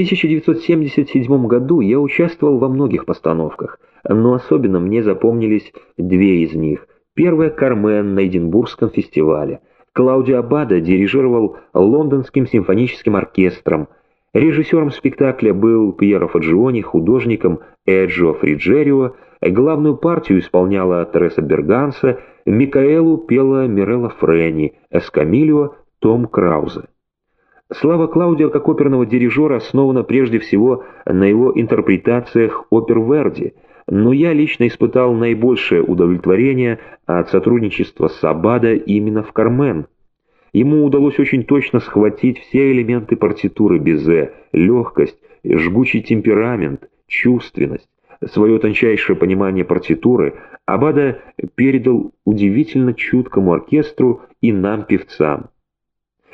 1977 году я участвовал во многих постановках, но особенно мне запомнились две из них. Первая «Кармен» на Эдинбургском фестивале. Клаудио Аббада дирижировал Лондонским симфоническим оркестром. Режиссером спектакля был Пьеро Фаджиони, художником Эджио Фриджерио, главную партию исполняла Тереса Берганса, Микаэлу пела Мирелла Френи, Эскамилио — Том Краузе. Слава Клаудио как оперного дирижера основана прежде всего на его интерпретациях опер Верди, но я лично испытал наибольшее удовлетворение от сотрудничества с Абада именно в «Кармен». Ему удалось очень точно схватить все элементы партитуры Безе, легкость, жгучий темперамент, чувственность. Свое тончайшее понимание партитуры Абада передал удивительно чуткому оркестру и нам, певцам.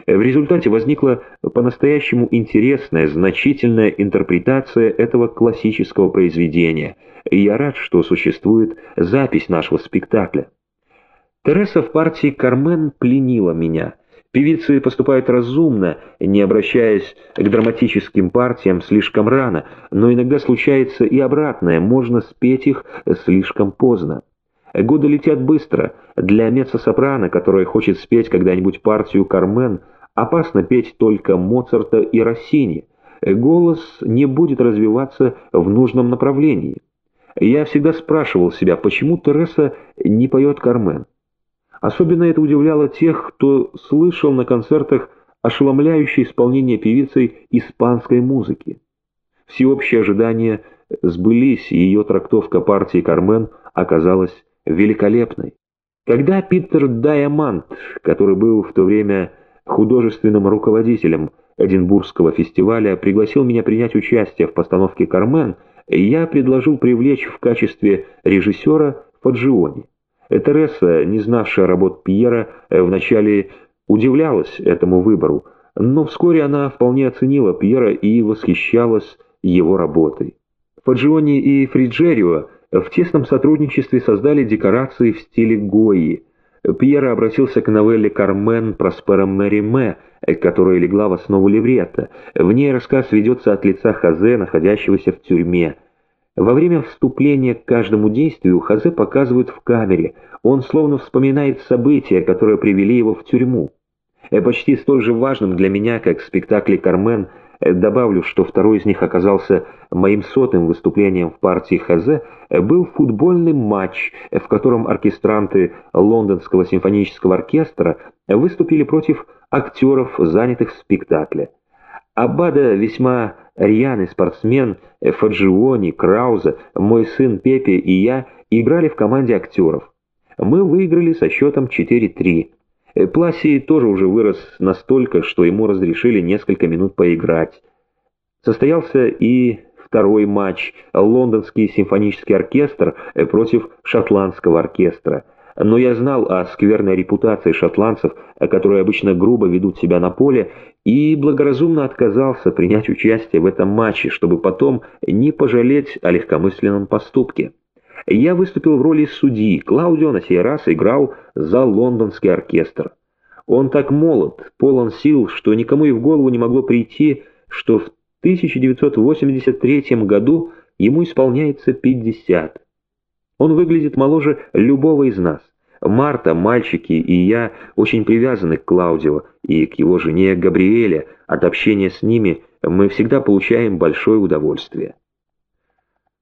В результате возникла по-настоящему интересная, значительная интерпретация этого классического произведения, и я рад, что существует запись нашего спектакля. Тереса в партии «Кармен» пленила меня. Певицы поступают разумно, не обращаясь к драматическим партиям слишком рано, но иногда случается и обратное, можно спеть их слишком поздно. Годы летят быстро. Для меццо-сопрано, которая хочет спеть когда-нибудь партию «Кармен», Опасно петь только Моцарта и Россини. Голос не будет развиваться в нужном направлении. Я всегда спрашивал себя, почему Тереса не поет Кармен. Особенно это удивляло тех, кто слышал на концертах ошеломляющее исполнение певицей испанской музыки. Всеобщие ожидания сбылись, и ее трактовка партии «Кармен» оказалась великолепной. Когда Питер Дайамант, который был в то время художественным руководителем Эдинбургского фестиваля, пригласил меня принять участие в постановке «Кармен», и я предложил привлечь в качестве режиссера Фаджиони. Тереса, не знавшая работ Пьера, вначале удивлялась этому выбору, но вскоре она вполне оценила Пьера и восхищалась его работой. Фаджиони и Фриджерио в тесном сотрудничестве создали декорации в стиле Гои – Пьера обратился к новелле «Кармен» Проспера Мериме, которая легла в основу либретто. В ней рассказ ведется от лица Хазе, находящегося в тюрьме. Во время вступления к каждому действию Хазе показывают в камере. Он словно вспоминает события, которые привели его в тюрьму. Почти столь же важным для меня, как в спектакле «Кармен», Добавлю, что второй из них оказался моим сотым выступлением в партии Хазе, был футбольный матч, в котором оркестранты Лондонского симфонического оркестра выступили против актеров, занятых в спектакле. Абада весьма рьяный спортсмен, Фаджиони, Крауза, мой сын Пепе и я играли в команде актеров. Мы выиграли со счетом 4-3. Э, Пласи тоже уже вырос настолько, что ему разрешили несколько минут поиграть. Состоялся и второй матч «Лондонский симфонический оркестр» э, против шотландского оркестра. Но я знал о скверной репутации шотландцев, э, которые обычно грубо ведут себя на поле, и благоразумно отказался принять участие в этом матче, чтобы потом не пожалеть о легкомысленном поступке я выступил в роли судьи. Клаудио на сей раз играл за лондонский оркестр. Он так молод, полон сил, что никому и в голову не могло прийти, что в 1983 году ему исполняется 50. Он выглядит моложе любого из нас. Марта, мальчики и я очень привязаны к Клаудио и к его жене Габриэле. От общения с ними мы всегда получаем большое удовольствие.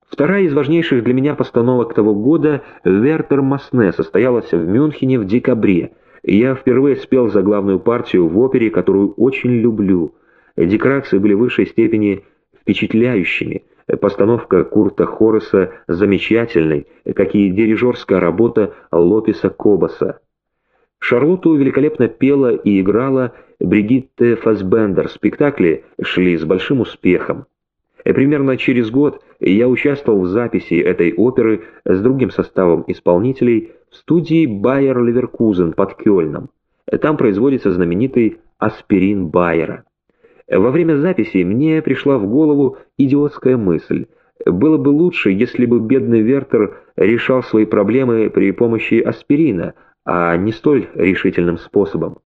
Вторая из важнейших для меня постановок того года «Вертер Масне» состоялась в Мюнхене в декабре. Я впервые спел за главную партию в опере, которую очень люблю. Декорации были в высшей степени впечатляющими. Постановка Курта Хорреса замечательной, как и дирижерская работа Лопеса Кобаса. Шарлотту великолепно пела и играла Бригитте Фасбендер. Спектакли шли с большим успехом. Примерно через год я участвовал в записи этой оперы с другим составом исполнителей в студии Байер Леверкузен под Кёльном. Там производится знаменитый аспирин Байера. Во время записи мне пришла в голову идиотская мысль. Было бы лучше, если бы бедный Вертер решал свои проблемы при помощи аспирина, а не столь решительным способом.